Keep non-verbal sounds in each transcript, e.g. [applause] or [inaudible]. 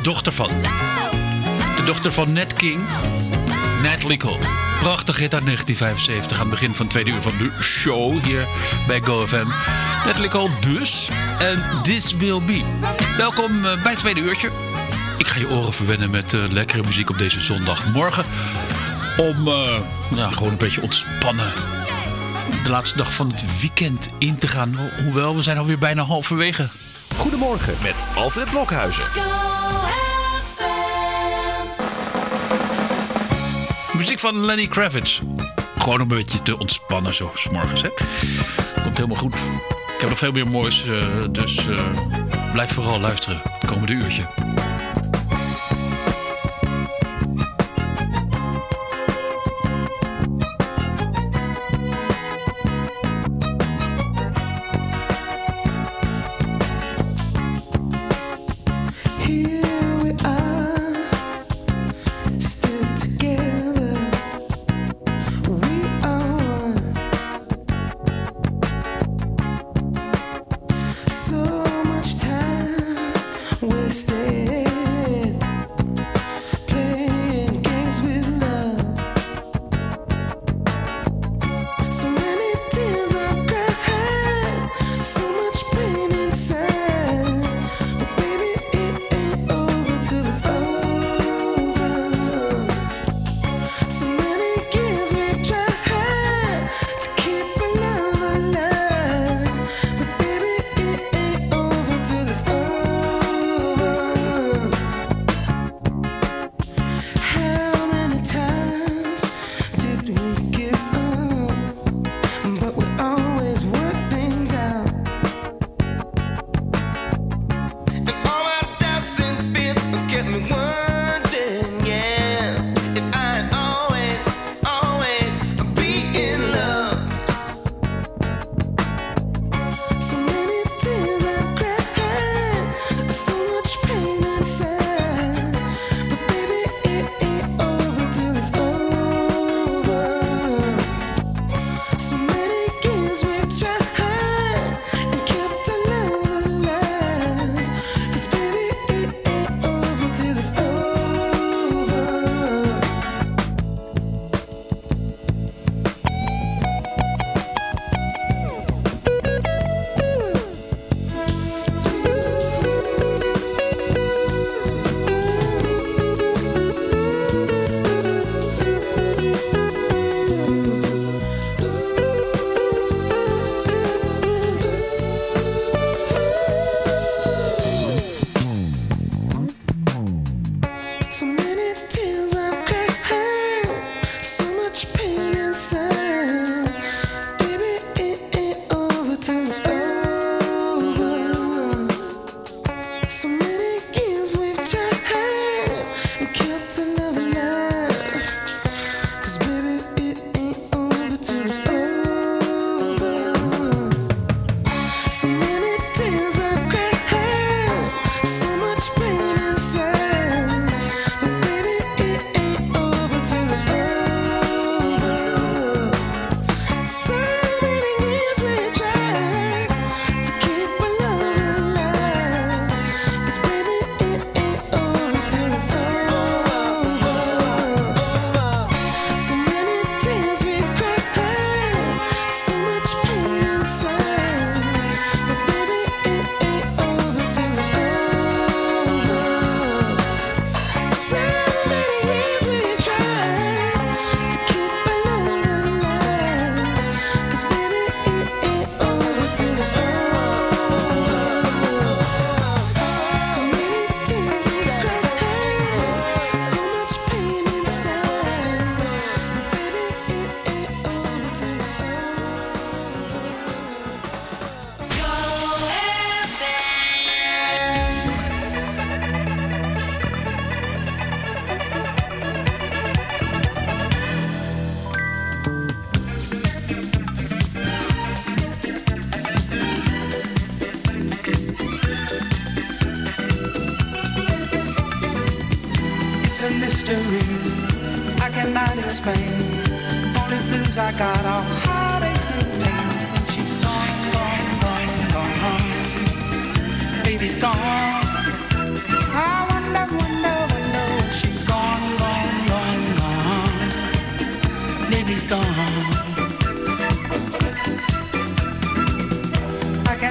De dochter van. De dochter van Nat King. Natalie Cole. Prachtig hit uit 1975 aan het begin van het tweede uur van de show hier bij GoFM. Natalie Cole dus. En This Will Be. Welkom eh, bij het tweede uurtje. Ik ga je oren verwennen met uh, lekkere muziek op deze zondagmorgen. Om ja, gewoon een beetje ontspannen de laatste dag van het weekend in te gaan. Hoewel, we zijn alweer bijna halverwege. Goedemorgen met Alfred Blokhuizen. Muziek van Lenny Kravitz. Gewoon om een beetje te ontspannen zo, s'morgens. Komt helemaal goed. Ik heb nog veel meer moois, uh, dus uh, blijf vooral luisteren het komende uurtje.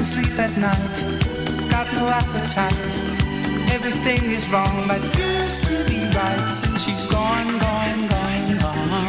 Sleep at night, got no appetite. Everything is wrong that used to be right since she's gone, gone, gone, gone.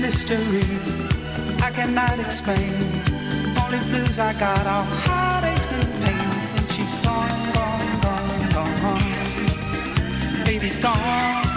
Mystery I cannot explain. Only blues I got are heartaches and pains since she's gone, gone, gone, gone. Baby's gone.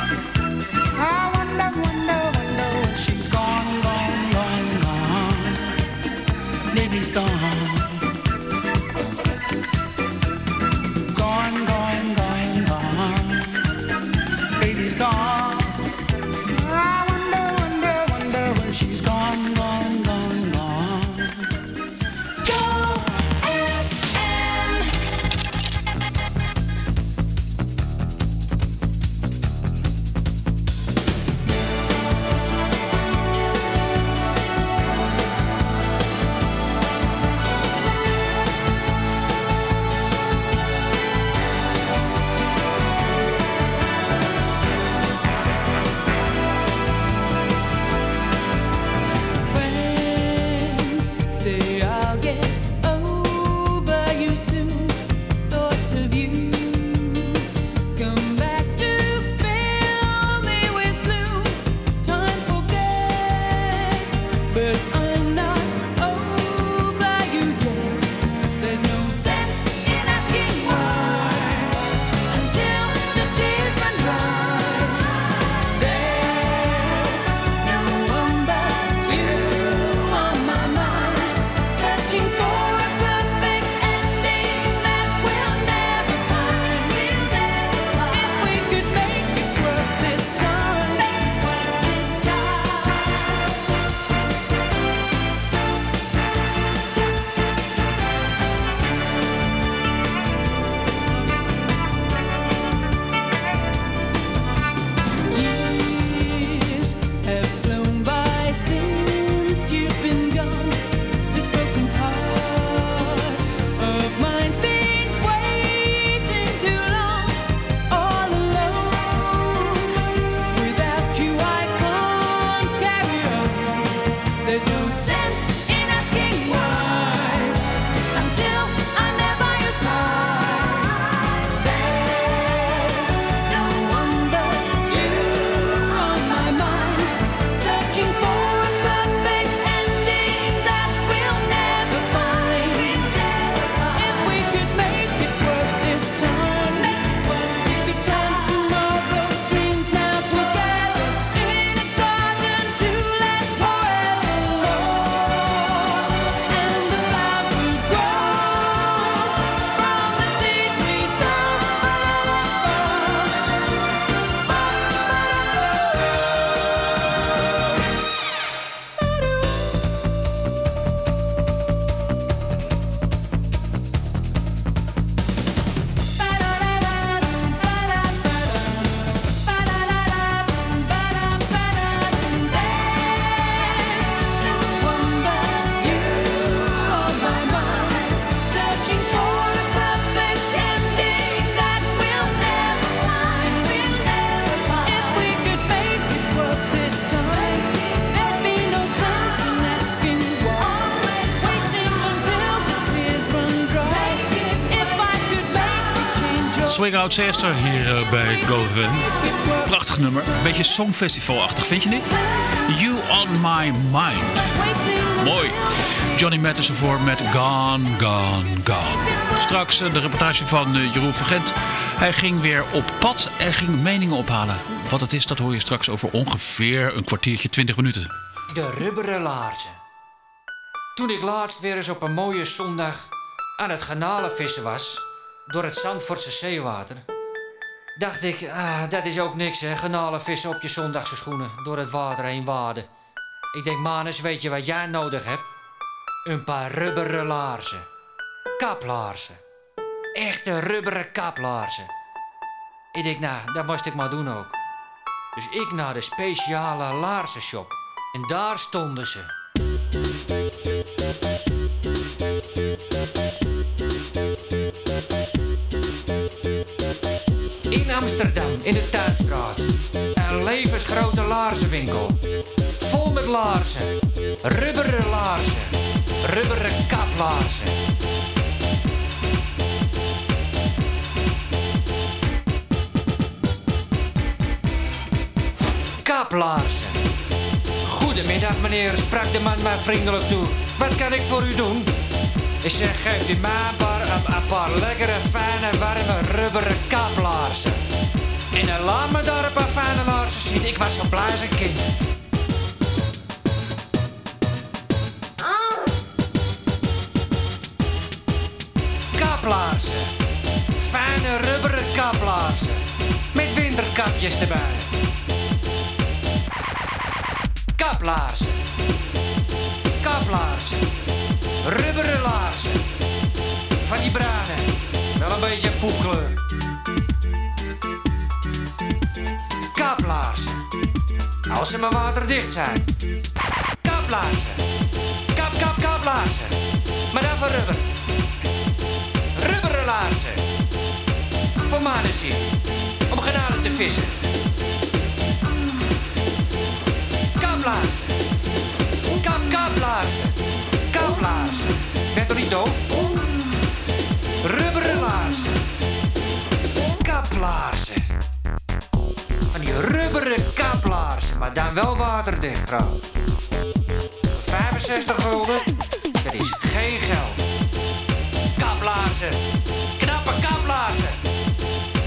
Swing Out Sister hier eh, bij GoFM. Prachtig nummer. Beetje songfestivalachtig, vind je niet? You on my mind. Mooi. Johnny Mathis ervoor met Gone, Gone, Gone. Straks eh, de reportage van eh, Jeroen Vergent. Hij ging weer op pad en ging meningen ophalen. Wat het is, dat hoor je straks over ongeveer een kwartiertje, 20 minuten. De rubberen laarzen. Toen ik laatst weer eens op een mooie zondag aan het garnalenvissen was, door het Zandvoortse zeewater, dacht ik, ah, dat is ook niks hè, garnalenvissen op je zondagse schoenen, door het water heen waden. Ik denk, Manus, weet je wat jij nodig hebt? Een paar rubberen laarzen. Kaplaarzen. Echte rubberen kaplaarzen. Ik denk, nou, dat moest ik maar doen ook. Dus ik naar de speciale laarzenshop. En daar stonden ze. In de Tuinstraat. Een levensgrote laarzenwinkel. Vol met laarzen. Rubberen laarzen. Rubberen kaplaarzen. Kaplaarzen. Goedemiddag meneer, sprak de man mij vriendelijk toe. Wat kan ik voor u doen? Ik zeg, geeft u mij een, een paar lekkere, fijne, warme, rubberen kaplaarzen. En dan laat me daar een paar fijne laarzen zien. Ik was zo blij een kind. Kaplaarzen. Fijne, rubberen kaplaarzen. Met winterkapjes erbij. Kaplaarzen. Kaplaarzen. Rubberen laarzen. Van die bruine. Wel een beetje poepkleur. Als ze maar waterdicht zijn. Kaplaarzen. Kap, kap, kaplaarzen. Maar van rubber. Rubberen laarzen. Voor mannen zien. Om genade te vissen. Kaplaarzen. Kap, kaplaarzen. Kaplaarzen. Ben toch niet doof? Rubberen laarzen. Kaplaarzen. Maar dan wel waterdicht trouwens. 65 gulden. Dat is geen geld. Kaplaarzen. Knappe kaplaarzen.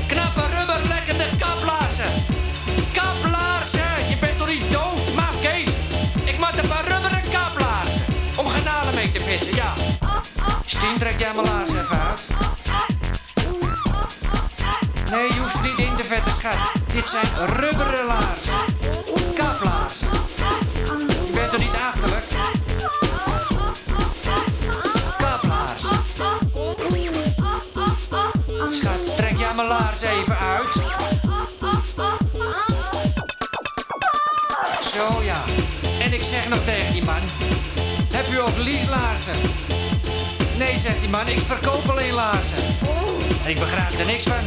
Knappe rubberlekkende kaplaarzen. Kaplaarzen. Je bent toch niet doof, maaf Kees? Ik maak een paar rubberen kaplaarzen. Om garnalen mee te vissen, ja. Stien, trek jij mijn laarzen even. Nee, je hoeft niet in te vetten, schat. Dit zijn rubberen laarzen. Kaplaarzen. Je bent toch niet achterlijk? Kaplaarzen. Schat, trek jij mijn laars even uit. Zo ja. En ik zeg nog tegen die man: Heb u ook lieslaarzen? Nee, zegt die man, ik verkoop alleen laarzen. Ik begrijp er niks van.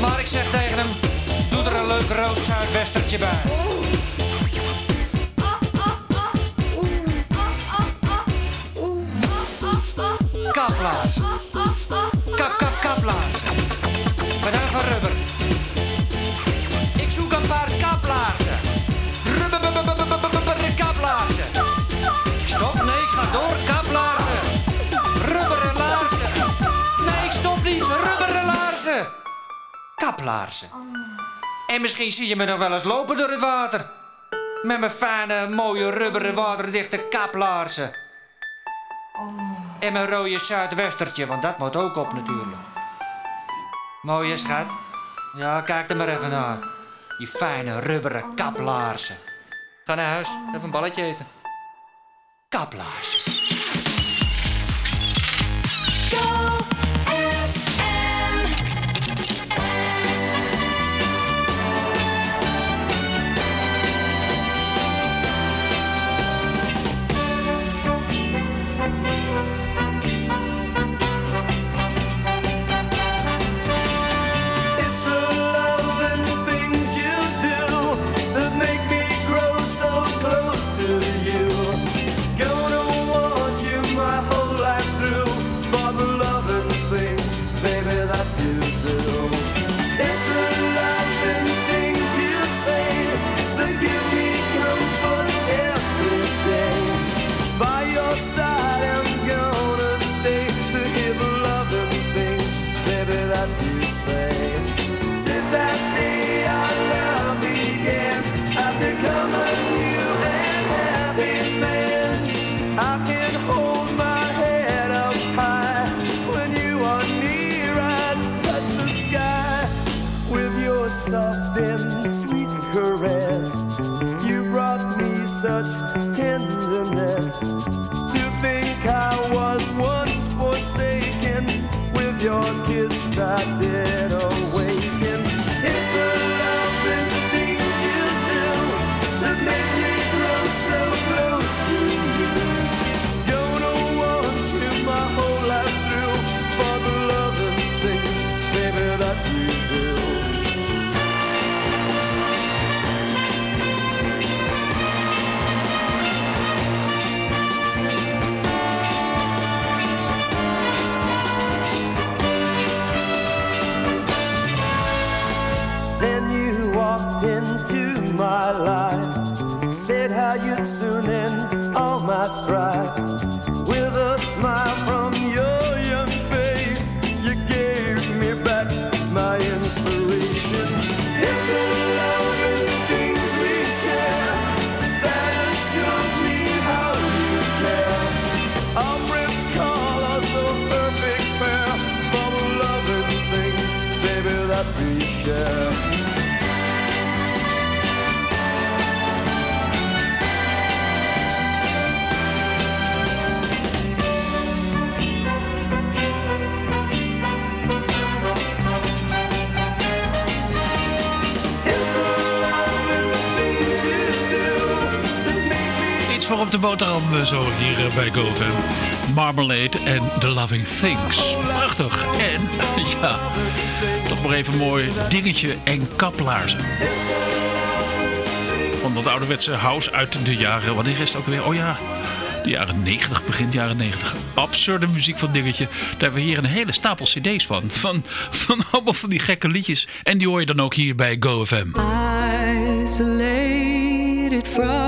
Maar ik zeg tegen hem: Doe er een leuk rood zuidwestertje bij. Kaplaarzen. Kap, kap. Maar dan van rubber. Ik zoek een paar kaplaarzen. Rubber, rubber, kaplaarzen. Stop, nee, ik ga door. Kaplaarzen. Rubberen laarzen. Nee, ik stop niet. Rubberen laarzen. Kaplaarzen. En misschien zie je me nog wel eens lopen door het water. Met mijn fijne, mooie, rubberen, waterdichte kaplaarzen. En mijn rode zuidwestertje, want dat moet ook op natuurlijk. Mooie schat. Ja, kijk er maar even naar. Die fijne rubberen kaplaarzen. Ga naar huis, even een balletje eten. Kaplaarzen. op de boterhammen eh, zo hier eh, bij GoFam. Marmalade en The Loving Things. Prachtig. En, [laughs] ja, toch maar even mooi dingetje en kaplaarzen. Van dat ouderwetse house uit de jaren... Wanneer is het ook weer? Oh ja, de jaren 90, begin jaren 90. Absurde muziek van Dingetje. Daar hebben we hier een hele stapel cd's van. Van, van allemaal van die gekke liedjes. En die hoor je dan ook hier bij GoFM. it from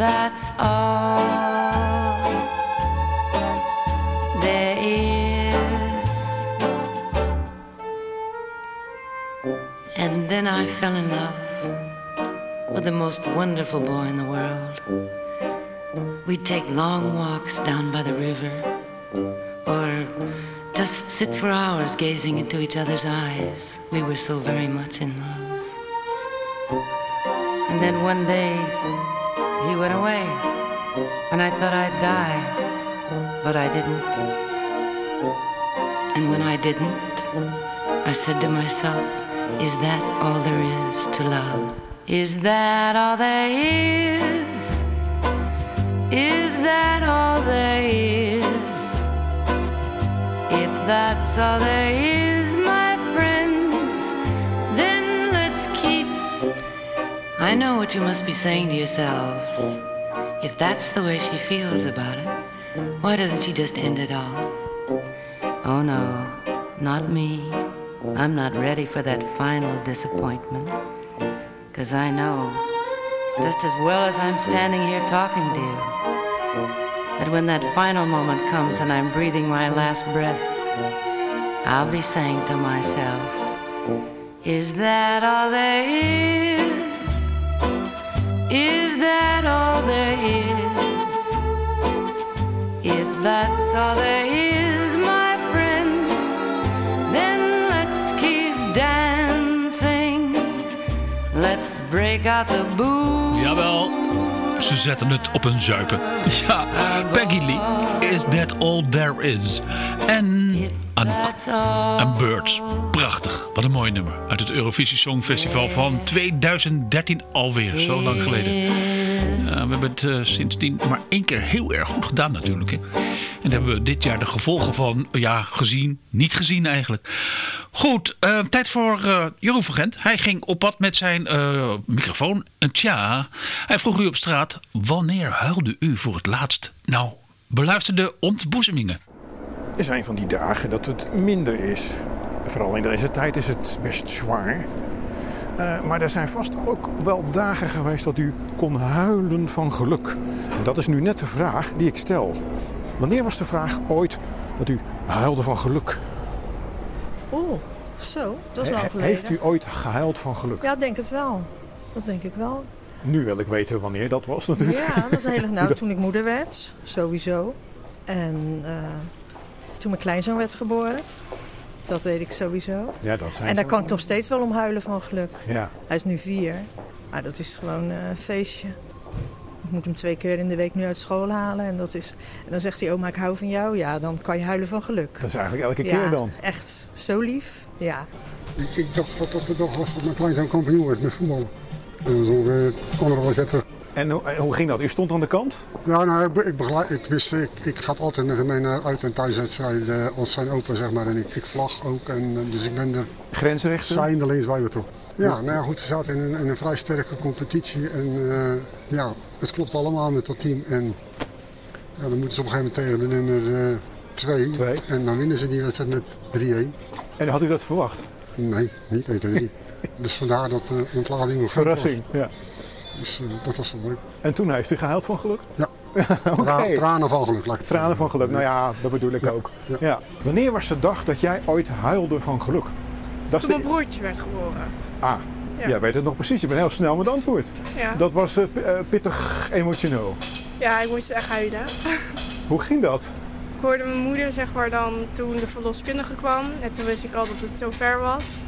that's all there is. And then I fell in love with the most wonderful boy in the world. We'd take long walks down by the river, or just sit for hours gazing into each other's eyes. We were so very much in love. And then one day, he went away, and I thought I'd die, but I didn't. And when I didn't, I said to myself, Is that all there is to love? Is that all there is? Is that all there is? If that's all there is, I know what you must be saying to yourselves. If that's the way she feels about it, why doesn't she just end it all? Oh no, not me. I'm not ready for that final disappointment. Cause I know, just as well as I'm standing here talking to you, that when that final moment comes and I'm breathing my last breath, I'll be saying to myself, Is that all there is? Is that all there is? If that's all there is, my friends, then let's keep dancing. Let's break out the booze. Jawel, ze zetten het op een zuipen. [laughs] Ja, Peggy Lee, Is That All There Is. En Anouk en Birds. Prachtig, wat een mooi nummer. Uit het Eurovisie Songfestival van 2013 alweer, zo lang geleden. Ja, we hebben het eh, sindsdien maar één keer heel erg goed gedaan natuurlijk. Hè. En daar hebben we dit jaar de gevolgen van, ja, gezien, niet gezien eigenlijk. Goed, eh, tijd voor eh, Jeroen van Gent. Hij ging op pad met zijn eh, microfoon. En tja, hij vroeg u op straat, wanneer huilde u voor het laatst? Nou, beluister de ontboezemingen. Er zijn van die dagen dat het minder is. Vooral in deze tijd is het best zwaar. Eh, maar er zijn vast ook wel dagen geweest dat u kon huilen van geluk. En dat is nu net de vraag die ik stel. Wanneer was de vraag ooit dat u huilde van geluk? Oeh, zo, dat is lang geleden. Heeft u ooit gehuild van geluk? Ja, denk het wel. Dat denk ik wel. Nu wil ik weten wanneer dat was natuurlijk. Ja, dat is een hele... Nou, [laughs] toen ik moeder werd, sowieso. En eh, toen mijn kleinzoon werd geboren. Dat weet ik sowieso. Ja, dat zijn En daar kan ik wel. nog steeds wel om huilen van geluk. Ja. Hij is nu vier. Maar dat is gewoon eh, een feestje. Ik moet hem twee keer in de week nu uit school halen. En, dat is, en dan zegt hij, oma, ik hou van jou. Ja, dan kan je huilen van geluk. Dat is eigenlijk elke ja, keer dan. echt zo lief. Ja. Ik, ik dacht dat dat de dag was dat mijn kleinzoon kampioen werd met voetbal. En dat is ongeveer anderhalf jaar terug. En hoe, en hoe ging dat? U stond aan de kant? Ja, nou, ik, ik, begeleid, ik, wist, ik, ik ga altijd naar gemeen uit- en thuiswedstrijden als zijn open, zeg maar. En ik, ik vlag ook, en, eh, dus ik ben er Grensrechter? zijnde links bij betrokken. Ja, nou ja, goed, ze zaten in een, in een vrij sterke competitie. En eh, ja, het klopt allemaal met dat team. En ja, dan moeten ze op een gegeven moment tegen de nummer 2. Twee. En dan winnen ze die wedstrijd met 3-1. En had u dat verwacht? Nee, niet 1 3 [laughs] Dus vandaar dat de ontlading nog. Verrassing. Ja. Dus eh, dat was wel leuk. En toen heeft u gehuild van geluk? Ja. [laughs] Tra- tranen van geluk. laat Tranen van geluk. Nou ja, dat bedoel ik ook. Ja. Wanneer was de dag dat jij ooit huilde van geluk? Dat Toen de... mijn broertje werd geboren. Ah, Ja. jij weet het nog precies. Je bent heel snel met antwoord. Ja. Dat was eh, eh, pittig emotioneel. Ja, ik moest echt huilen. [laughs] Hoe ging dat? Ik hoorde mijn moeder zeg maar dan toen de verloskundige kwam. En toen wist ik al dat het zo ver was.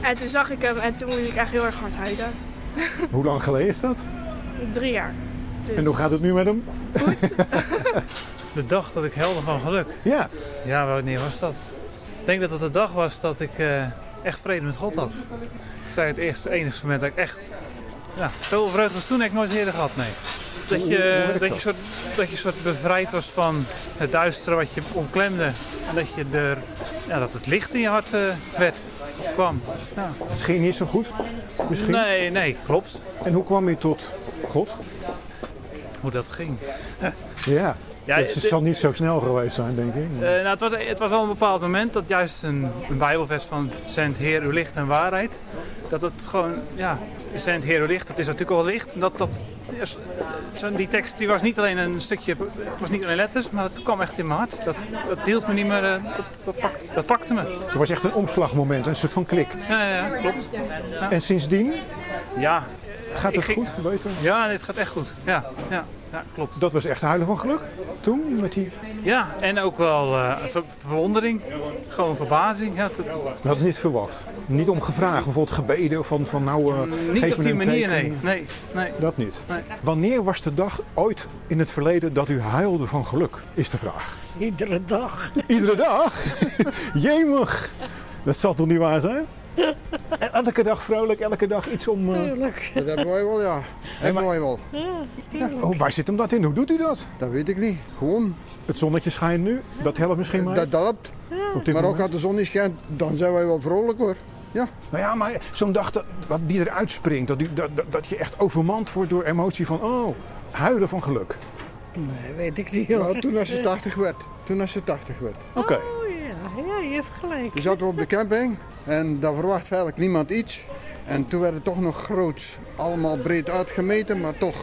En toen zag ik hem en toen moest ik echt heel erg hard huilen. [laughs] Hoe lang geleden is dat? Drie jaar. Dus- En hoe gaat het nu met hem? [laughs] De dag dat ik helde van geluk. Ja. Ja, wanneer was dat? Ik denk dat het de dag was dat ik eh, echt vrede met God had. Ik zei het eerste, enige moment dat ik echt... Ja, zoveel vreugde als toen heb ik nooit eerder gehad, nee. Dat je, dat, je soort, dat je soort bevrijd was van het duistere wat je omklemde. En dat, je er, ja, dat het licht in je hart eh, werd, kwam. Ja. Het ging niet zo goed? Misschien? Nee, nee, klopt. En hoe kwam je tot God? Hoe dat ging. Ja. Ja, het dit- zal niet zo snel geweest zijn, denk ik. Eh, nou, het, was, het was wel een bepaald moment dat juist een, een Bijbelvers van Zend Heer, uw licht en waarheid. Dat het gewoon, ja, Zend Heer, uw licht, het is natuurlijk al licht. Dat, dat, die tekst die was niet alleen een stukje, het was niet alleen letters, maar het kwam echt in mijn hart. Dat, dat hield me niet meer, eh, dat, dat, pakt, dat pakte me. Het was echt een omslagmoment, een soort van klik. Ja, ja, ja, klopt. Ja. En sindsdien Ja. Gaat het ging- goed, beter? Ja, dit gaat echt goed. Ja, ja, ja klopt. Dat was echt huilen van geluk toen met die. Ja, en ook wel eh, ver- verwondering, gewoon verbazing. Ja, dat- Dat ik niet verwacht. Niet om gevraagd, bijvoorbeeld gebeden van, van nou. eh, niet geef op me die manier, nee. nee, nee. Dat niet. Nee. Wanneer was de dag ooit in het verleden dat u huilde van geluk? Is de vraag. Iedere dag. Iedere dag? [laughs] Jemig! Dat zal toch niet waar zijn? [laughs] En elke dag vrolijk, elke dag iets om. eh, Tuurlijk. Dat hebben wij wel, ja. Hebben wij wel. Oh, waar zit hem dat in? Hoe doet u dat? Dat weet ik niet. Gewoon. Het zonnetje schijnt nu, dat helpt misschien maar. Dat helpt. Maar ook als de zon niet schijnt, dan zijn wij wel vrolijk hoor. Ja. Nou ja, maar zo'n dag dat, dat die eruit springt, dat, dat, dat, dat je echt overmand wordt door emotie van, oh, huilen van geluk. Nee, weet ik niet hoor. Ja, toen als ze 80 werd. Toen als ze 80 werd. Oké. Oh ja, ja, je hebt gelijk. Toen zaten we op de camping en daar verwacht eigenlijk niemand iets. En toen werd het toch nog groots. Allemaal breed uitgemeten, maar toch.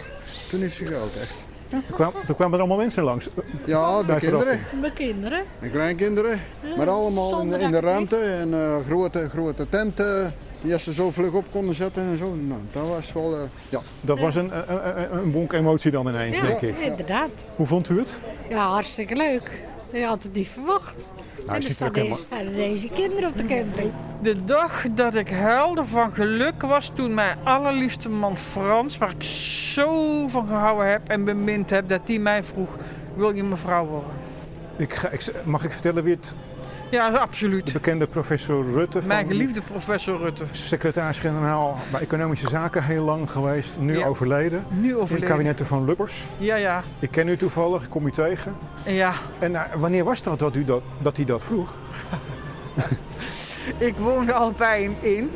Toen heeft ze geld echt. Toen, kwam, toen kwamen er allemaal mensen langs. Ja, de Bij kinderen. Mijn kinderen. En kleinkinderen. Maar allemaal in, de- in de ruimte. En eh, grote, grote tenten. Die als ze zo vlug op konden zetten en zo. Nou, dat was wel, eh, ja. Dat was een, een, een, een bonk emotie dan ineens, Ja, denk ik. inderdaad. Hoe vond u het? Ja, hartstikke leuk. Je had het niet verwacht. Nou, en er deze, staan deze kinderen op de camping. De dag dat ik huilde van geluk was toen mijn allerliefste man Frans, waar ik zo van gehouden heb en bemind heb, dat die mij vroeg: Wil je mijn vrouw worden? Ik ga, ik, mag ik vertellen wie het... Ja, absoluut. De bekende professor Rutte. Van, Mijn geliefde professor Rutte. Secretaris-generaal bij Economische Zaken heel lang geweest. Nu Ja. overleden. Nu In overleden. het kabinetten van Lubbers. Ja, ja. Ik ken u toevallig, ik kom u tegen. Ja. En eh, wanneer was dat dat, u dat dat hij dat vroeg? [laughs] Ik woonde al bij hem in.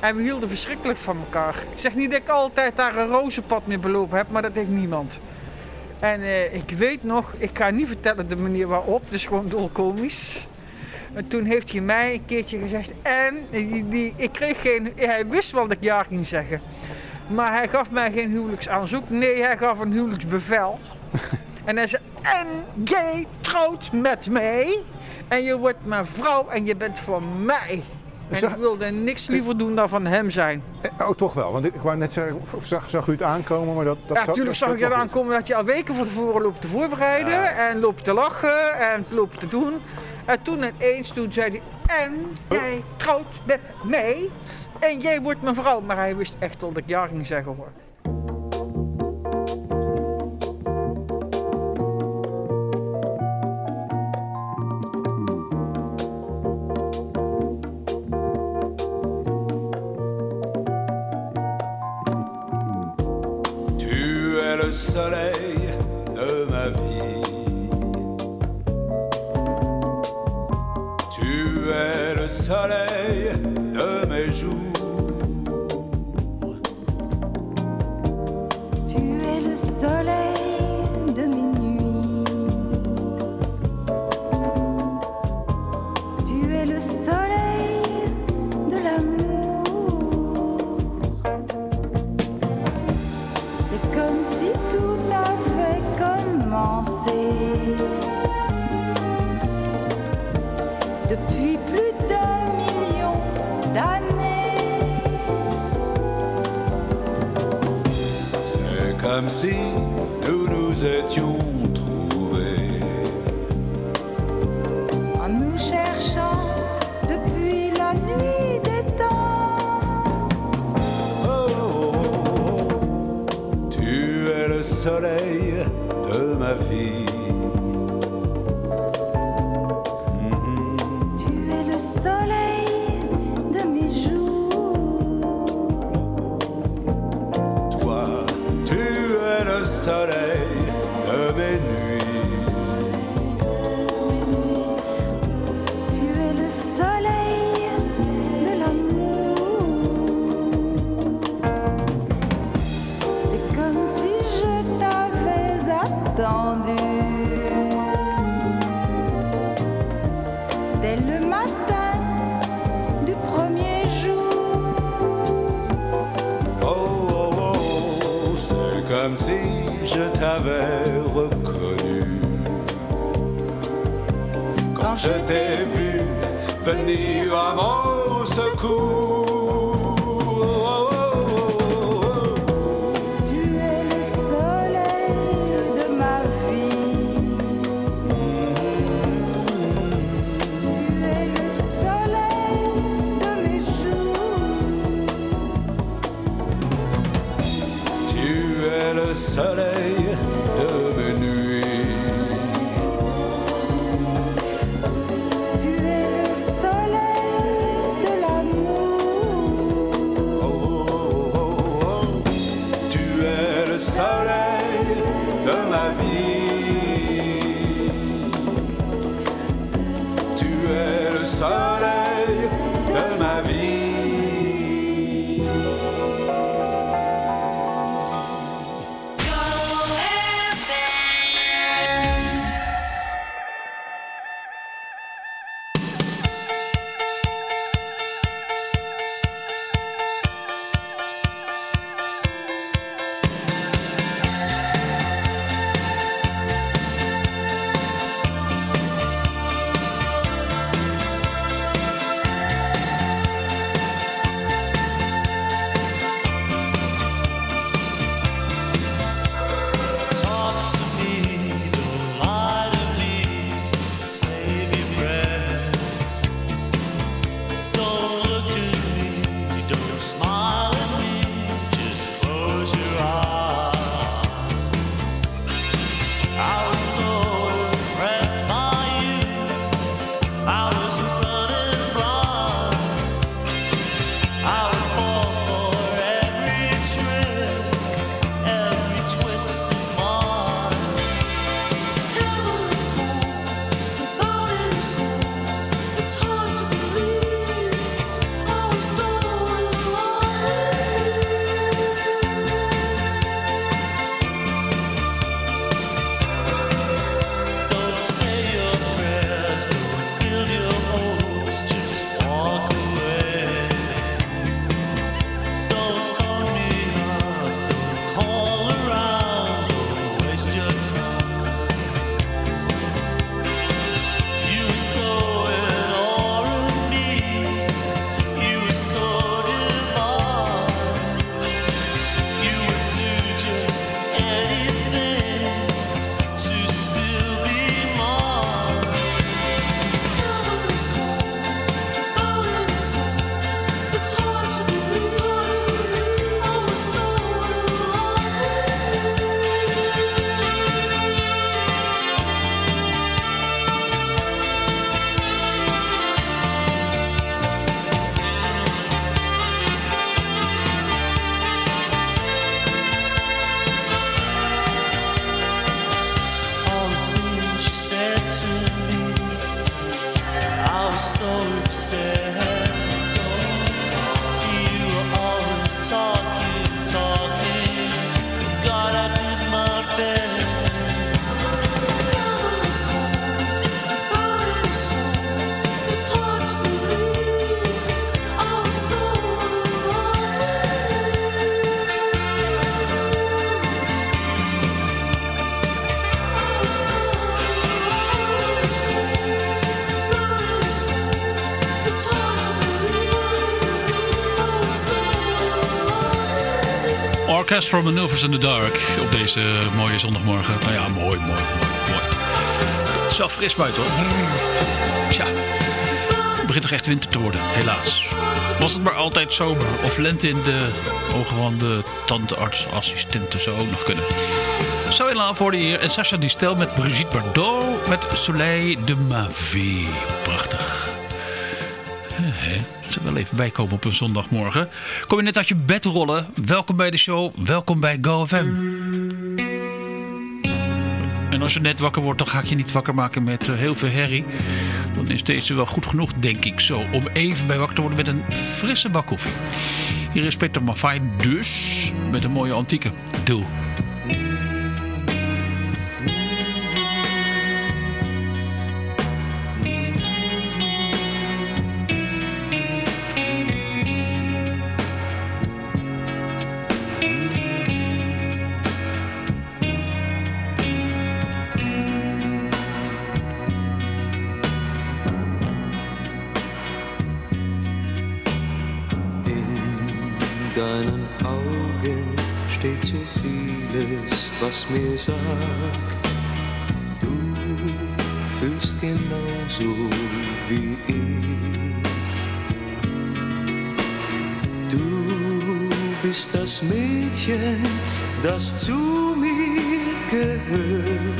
En we hielden verschrikkelijk van elkaar. Ik zeg niet dat ik altijd daar een rozenpad mee belopen heb, maar dat heeft niemand. En eh, ik weet nog, ik ga niet vertellen de manier waarop, dus gewoon dolkomisch. En toen heeft hij mij een keertje gezegd, en die, die, ik kreeg geen, hij wist wel dat ik ja ging zeggen. Maar hij gaf mij geen huwelijksaanzoek, nee, hij gaf een huwelijksbevel. [laughs] en hij zei, en jij trouwt met mij. En je wordt mijn vrouw en je bent voor mij. En ik wilde niks liever doen dan van hem zijn. Eh, Oh, toch wel. Want ik wou net zeggen, zag, zag u het aankomen, maar dat, dat ja, natuurlijk zag ik goed. aankomen dat je al weken van tevoren loopt te voorbereiden. En loopt te lachen en loopt te doen. En toen ineens, toen zei hij, en jij trouwt met mij en jij wordt mijn vrouw. Maar hij wist echt dat ik ja ging zeggen hoor. C'est comme si nous nous étions trouvés. en nous cherchant depuis la nuit des temps. Tu es le soleil de ma vie. T'avais reconnu. Quand je t'ai vu venir à mon secours. Orchestra Maneuvers in the Dark op deze mooie zondagmorgen. Nou ja, mooi, mooi, mooi, mooi. Het is wel fris buiten hoor. Tja, het begint toch echt winter te worden, helaas. Was het maar altijd zomer of lente in de ogen van de tandartsassistenten zou ook nog kunnen. Zo helaas voor de hier en Sacha Distel met Brigitte Bardot met Soleil de ma vie. Prachtig. Ze wel even bijkomen op een zondagmorgen. Kom je net uit je bed rollen? Welkom bij de show. Welkom bij GoFM. En als je net wakker wordt, dan ga ik je niet wakker maken met eh, heel veel herrie. Dan is deze wel goed genoeg, denk ik zo. Om even bij wakker te worden met een frisse bak koffie. Hier is Peter Maffay dus met een mooie antieke. Doe. Was mir sagt, du fühlst genauso wie ich. Du bist das Mädchen, das zu mir gehört.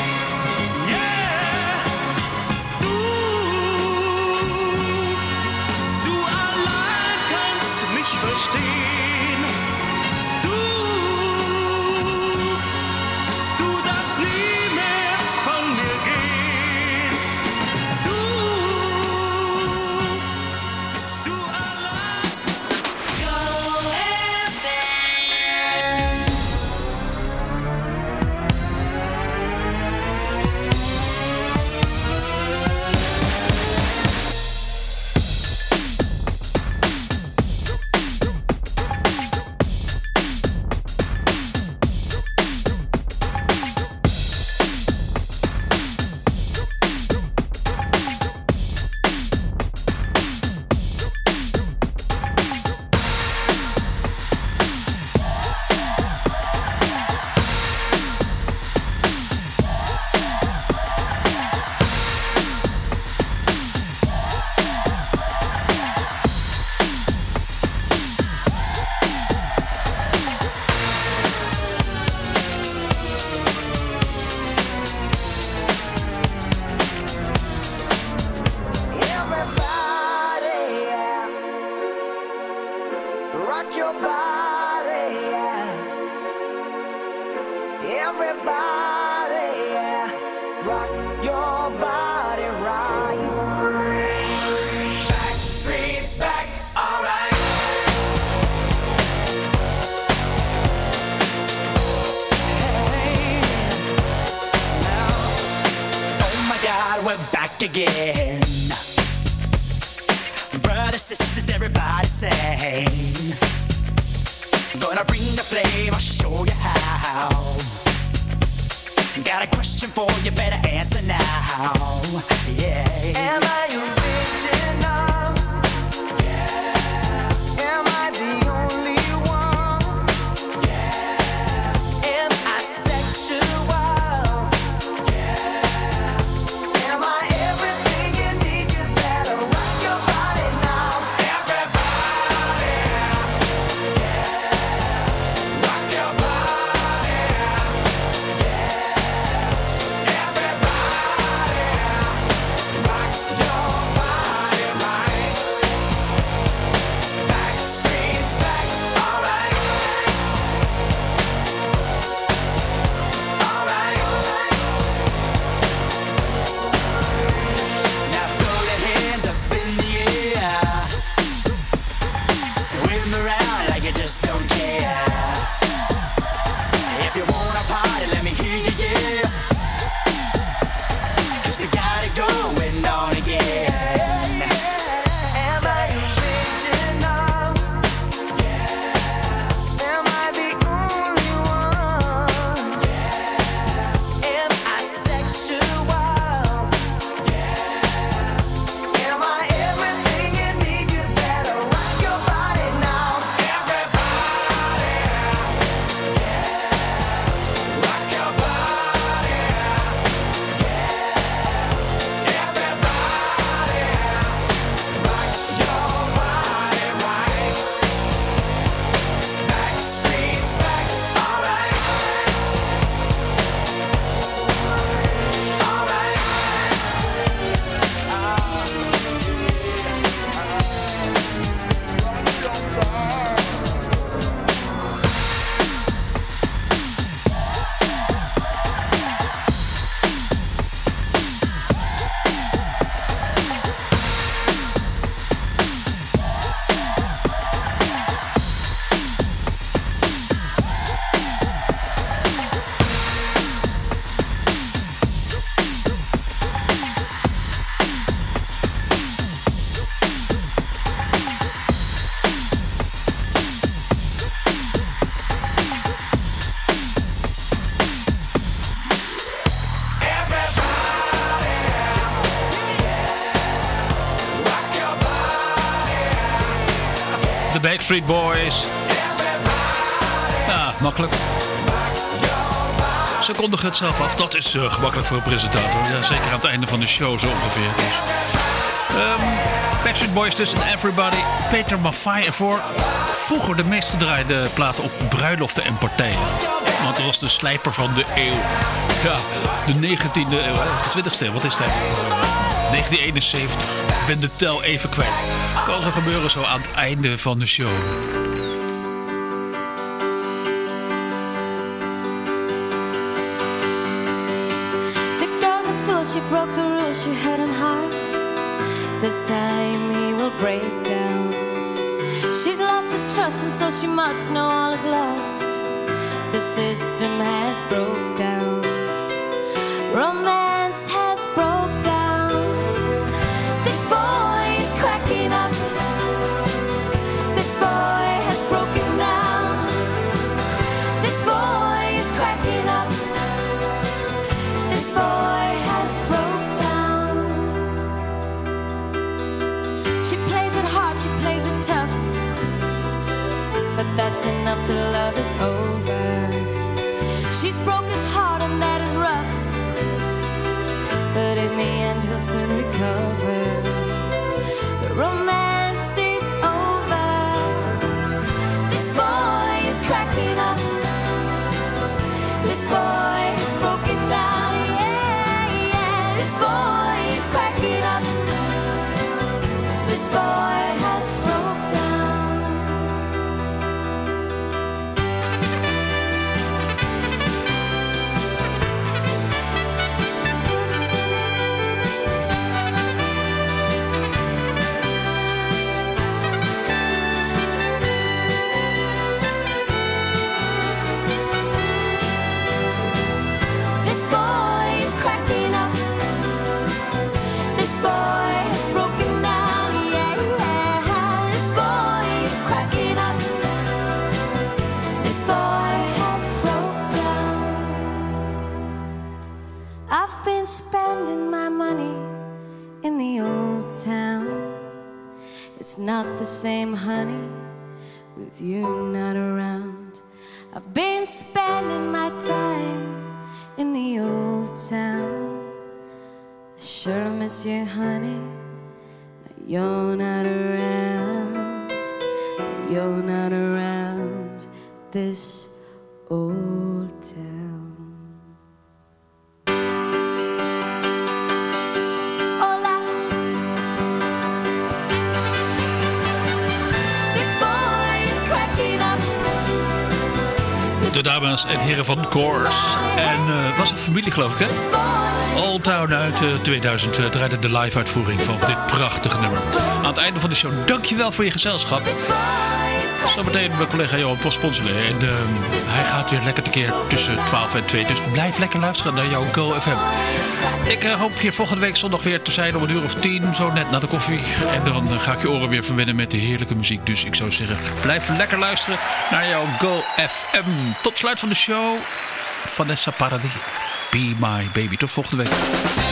Again. Brothers, sisters, everybody sing. Gonna bring the flame, I'll show you how. Got a question for you, better answer now. Yeah. Am I original? Backstreet Boys. Ja, makkelijk. Ze kondigen het zelf af. Dat is eh, gemakkelijk voor een presentator. Ja, zeker aan het einde van de show zo ongeveer. Dus. Ehm Backstreet Boys dus en Everybody. Peter Maffay ervoor. Vroeger de meest gedraaide platen op bruiloften en partijen. Want dat was de slijper van de eeuw. Ja, de 19e eeuw, hè, of de 20e eeuw, wat is dat? 1971. Ik ben de tel even kwijt. Kan zo gebeuren zo aan het einde van de show. She broke the rules, she hurt him hard. This time he will break down. She's lost his trust, and so she must know all is lost. The system has broke down. Romance has broke down. This boy is cracking up. This boy has broken down. This boy is cracking up. This boy has broke down. She plays it hard, she plays it tough. But that's enough, and recover. Been spending my money in the old town. It's not the same, honey, with you not around. I've been spending my time in the old town. I sure miss you, honey. Now you're not around. You're not around this old De dames en heren van Coors. En het was een familie geloof ik hè? Old Town uit eh, 2000 uh, draaide de live uitvoering van dit prachtige nummer. Aan het einde van de show, dankjewel voor je gezelschap. Zometeen mijn collega Johan Postponselen. En eh, hij gaat weer lekker tekeer tussen 12 en 2. Dus blijf lekker luisteren naar jouw Go FM. Ik eh, hoop hier volgende week zondag weer te zijn om een uur of tien. Zo net na de koffie. En dan eh, ga ik je oren weer verwennen met de heerlijke muziek. Dus ik zou zeggen, blijf lekker luisteren naar jouw Go FM. Tot sluit van de show. Vanessa Paradis. Be my baby. Tot volgende week.